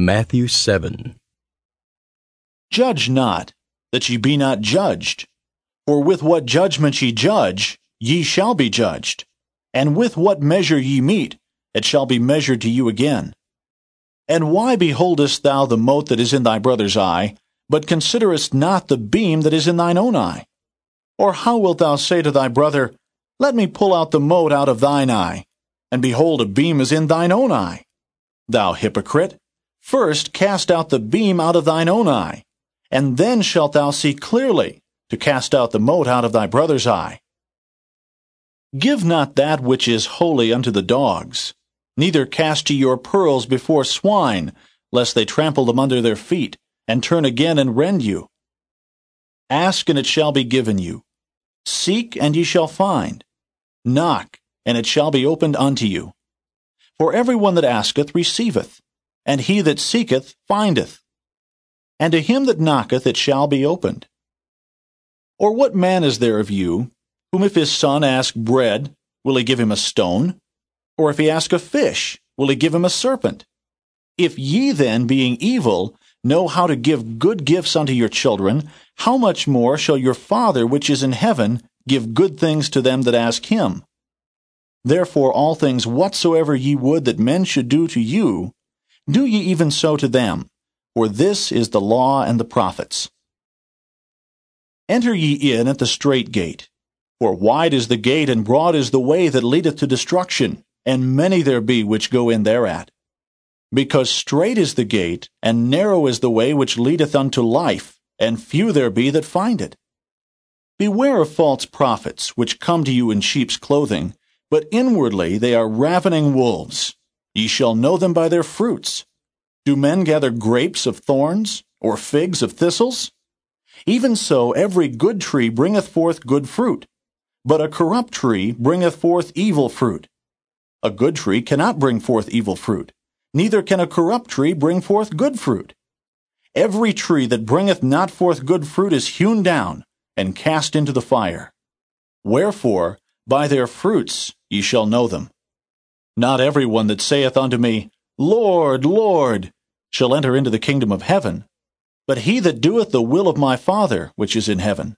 Matthew 7. Judge not, that ye be not judged. For with what judgment ye judge, ye shall be judged. And with what measure ye meet, it shall be measured to you again. And why beholdest thou the mote that is in thy brother's eye, but considerest not the beam that is in thine own eye? Or how wilt thou say to thy brother, Let me pull out the mote out of thine eye, and behold, a beam is in thine own eye? Thou hypocrite, first cast out the beam out of thine own eye, and then shalt thou see clearly to cast out the mote out of thy brother's eye. Give not that which is holy unto the dogs, neither cast ye your pearls before swine, lest they trample them under their feet, and turn again and rend you. Ask, and it shall be given you. Seek, and ye shall find. Knock, and it shall be opened unto you. For every one that asketh receiveth, and he that seeketh findeth. And to him that knocketh it shall be opened. Or what man is there of you, whom if his son ask bread, will he give him a stone? Or if he ask a fish, will he give him a serpent? If ye then, being evil, know how to give good gifts unto your children, how much more shall your Father which is in heaven give good things to them that ask him? Therefore all things whatsoever ye would that men should do to you, do ye even so to them, for this is the law and the prophets. Enter ye in at the strait gate. For wide is the gate, and broad is the way that leadeth to destruction, and many there be which go in thereat. Because strait is the gate, and narrow is the way which leadeth unto life, and few there be that find it. Beware of false prophets, which come to you in sheep's clothing, but inwardly they are ravening wolves. Ye shall know them by their fruits. Do men gather grapes of thorns, or figs of thistles? Even so every good tree bringeth forth good fruit, but a corrupt tree bringeth forth evil fruit. A good tree cannot bring forth evil fruit, neither can a corrupt tree bring forth good fruit. Every tree that bringeth not forth good fruit is hewn down, and cast into the fire. Wherefore, by their fruits ye shall know them. Not every one that saith unto me, Lord, Lord, shall enter into the kingdom of heaven, but he that doeth the will of my Father which is in heaven.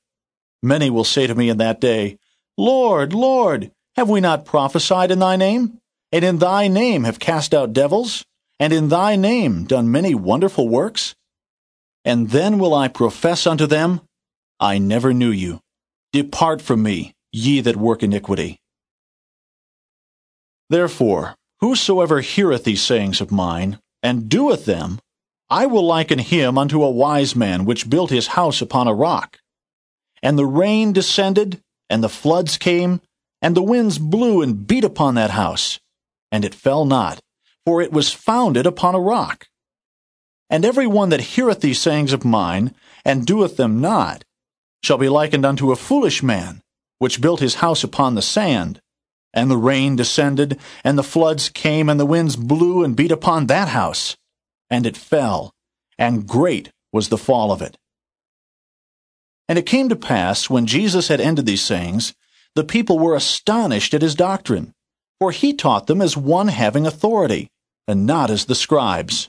Many will say to me in that day, Lord, Lord, have we not prophesied in thy name? And in thy name have cast out devils? And in thy name done many wonderful works? And then will I profess unto them, I never knew you. Depart from me, ye that work iniquity. Therefore, whosoever heareth these sayings of mine, and doeth them, I will liken him unto a wise man which built his house upon a rock. And the rain descended, and the floods came, and the winds blew and beat upon that house, and it fell not, for it was founded upon a rock. And every one that heareth these sayings of mine, and doeth them not, shall be likened unto a foolish man, which built his house upon the sand. And the rain descended, and the floods came, and the winds blew and beat upon that house. And it fell, and great was the fall of it. And it came to pass, when Jesus had ended these sayings, the people were astonished at his doctrine, for he taught them as one having authority, and not as the scribes.